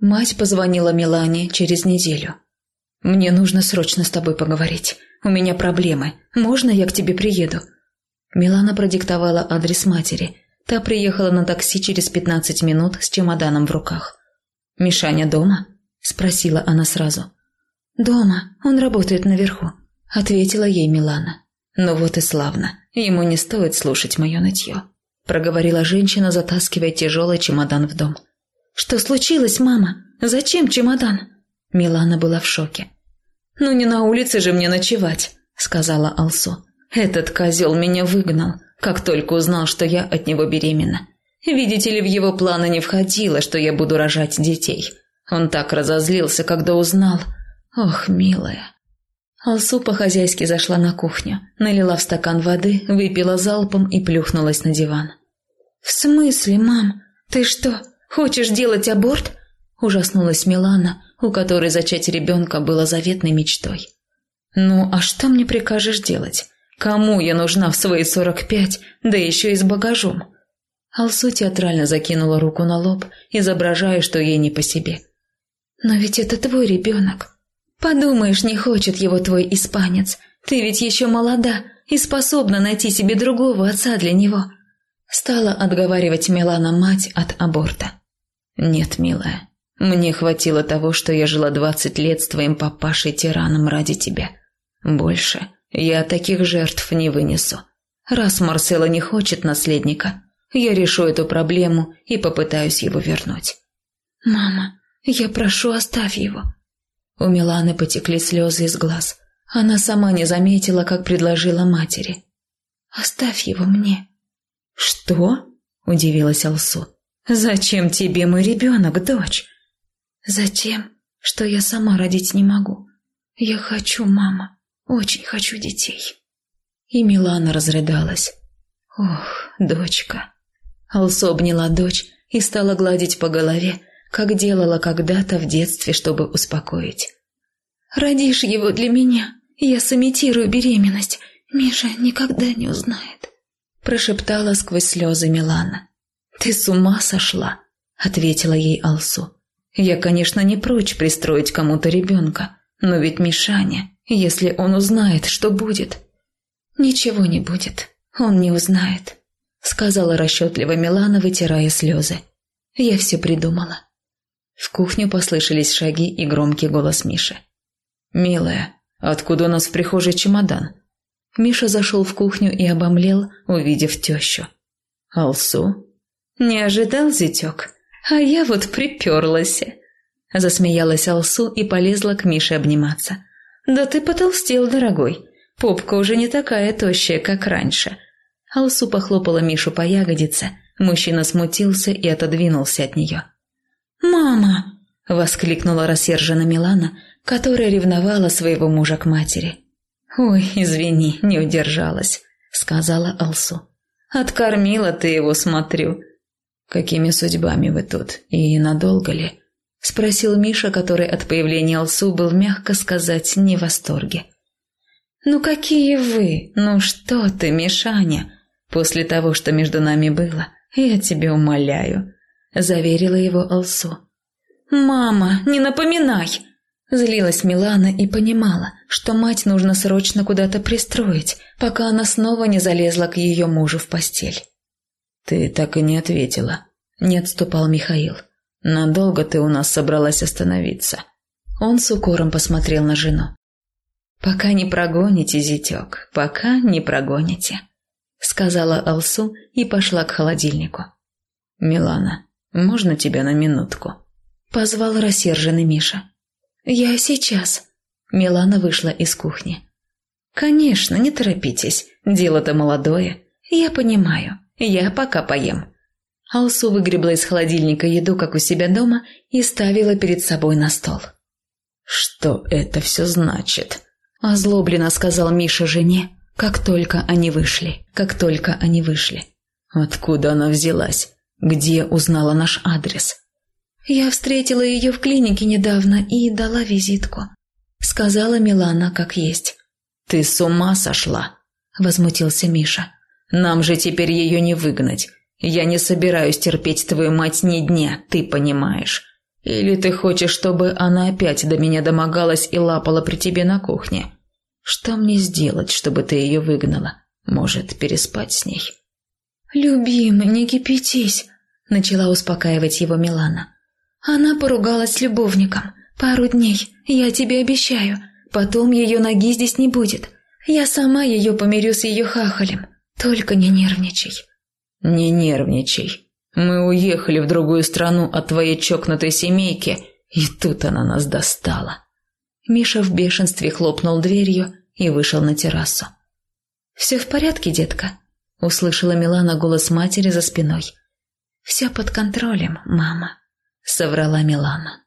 Мать позвонила Милане через неделю. «Мне нужно срочно с тобой поговорить. У меня проблемы. Можно я к тебе приеду?» Милана продиктовала адрес матери. Та приехала на такси через пятнадцать минут с чемоданом в руках. «Мишаня дома?» – спросила она сразу. «Дома. Он работает наверху», – ответила ей Милана. «Ну вот и славно. Ему не стоит слушать мое нытье», – проговорила женщина, затаскивая тяжелый чемодан в дом. «Что случилось, мама? Зачем чемодан?» Милана была в шоке. «Ну не на улице же мне ночевать», – сказала Алсу. «Этот козел меня выгнал, как только узнал, что я от него беременна. Видите ли, в его планы не входило, что я буду рожать детей. Он так разозлился, когда узнал. Ох, милая». Алсу по-хозяйски зашла на кухню, налила в стакан воды, выпила залпом и плюхнулась на диван. «В смысле, мам? Ты что, хочешь делать аборт?» Ужаснулась Милана, у которой зачать ребенка было заветной мечтой. «Ну, а что мне прикажешь делать? Кому я нужна в свои сорок пять, да еще и с багажом?» Алсу театрально закинула руку на лоб, изображая, что ей не по себе. «Но ведь это твой ребенок. Подумаешь, не хочет его твой испанец. Ты ведь еще молода и способна найти себе другого отца для него». Стала отговаривать Милана мать от аборта. «Нет, милая, мне хватило того, что я жила двадцать лет с твоим папашей-тираном ради тебя. Больше я таких жертв не вынесу. Раз Марсела не хочет наследника, я решу эту проблему и попытаюсь его вернуть. Мама, я прошу, оставь его. У Миланы потекли слезы из глаз. Она сама не заметила, как предложила матери. Оставь его мне. Что? удивилась Алсу. Зачем тебе мой ребенок, дочь? Затем, что я сама родить не могу. Я хочу, мама, очень хочу детей. И Милана разрыдалась. Ох, дочка. Алсо обняла дочь и стала гладить по голове, как делала когда-то в детстве, чтобы успокоить. «Родишь его для меня, я сымитирую беременность. Миша никогда не узнает», – прошептала сквозь слезы Милана. «Ты с ума сошла?» – ответила ей Алсу. Я, конечно, не прочь пристроить кому-то ребенка, но ведь Мишаня, если он узнает, что будет... Ничего не будет, он не узнает, сказала расчетливо Милана, вытирая слезы. Я все придумала. В кухню послышались шаги и громкий голос Миши. «Милая, откуда у нас в прихожей чемодан?» Миша зашел в кухню и обомлел, увидев тещу. «Алсу?» «Не ожидал, зятек?» А я вот приперлась. Засмеялась Алсу и полезла к Мише обниматься. «Да ты потолстел, дорогой. Попка уже не такая тощая, как раньше». Алсу похлопала Мишу по ягодице. Мужчина смутился и отодвинулся от нее. «Мама!» – воскликнула рассерженно Милана, которая ревновала своего мужа к матери. «Ой, извини, не удержалась», – сказала Алсу. «Откормила ты его, смотрю. «Какими судьбами вы тут? И надолго ли?» – спросил Миша, который от появления Алсу был, мягко сказать, не в восторге. «Ну какие вы? Ну что ты, Мишаня? После того, что между нами было, я тебя умоляю», – заверила его Алсу. «Мама, не напоминай!» Злилась Милана и понимала, что мать нужно срочно куда-то пристроить, пока она снова не залезла к ее мужу в постель. «Ты так и не ответила», – не отступал Михаил. «Надолго ты у нас собралась остановиться?» Он с укором посмотрел на жену. «Пока не прогоните, зятек, пока не прогоните», – сказала Алсу и пошла к холодильнику. «Милана, можно тебя на минутку?» – позвал рассерженный Миша. «Я сейчас». Милана вышла из кухни. «Конечно, не торопитесь, дело-то молодое, я понимаю». Я пока поем». Алсу выгребла из холодильника еду, как у себя дома, и ставила перед собой на стол. «Что это все значит?» – озлобленно сказал Миша жене, как только они вышли, как только они вышли. «Откуда она взялась? Где узнала наш адрес?» «Я встретила ее в клинике недавно и дала визитку», – сказала Милана как есть. «Ты с ума сошла?» – возмутился Миша. Нам же теперь ее не выгнать. Я не собираюсь терпеть твою мать ни дня, ты понимаешь. Или ты хочешь, чтобы она опять до меня домогалась и лапала при тебе на кухне? Что мне сделать, чтобы ты ее выгнала? Может, переспать с ней?» «Любимый, не кипятись», – начала успокаивать его Милана. «Она поругалась с любовником. Пару дней, я тебе обещаю. Потом ее ноги здесь не будет. Я сама ее помирю с ее хахалем. Только не нервничай». «Не нервничай. Мы уехали в другую страну от твоей чокнутой семейки, и тут она нас достала». Миша в бешенстве хлопнул дверью и вышел на террасу. «Все в порядке, детка?» – услышала Милана голос матери за спиной. «Все под контролем, мама», – соврала Милана.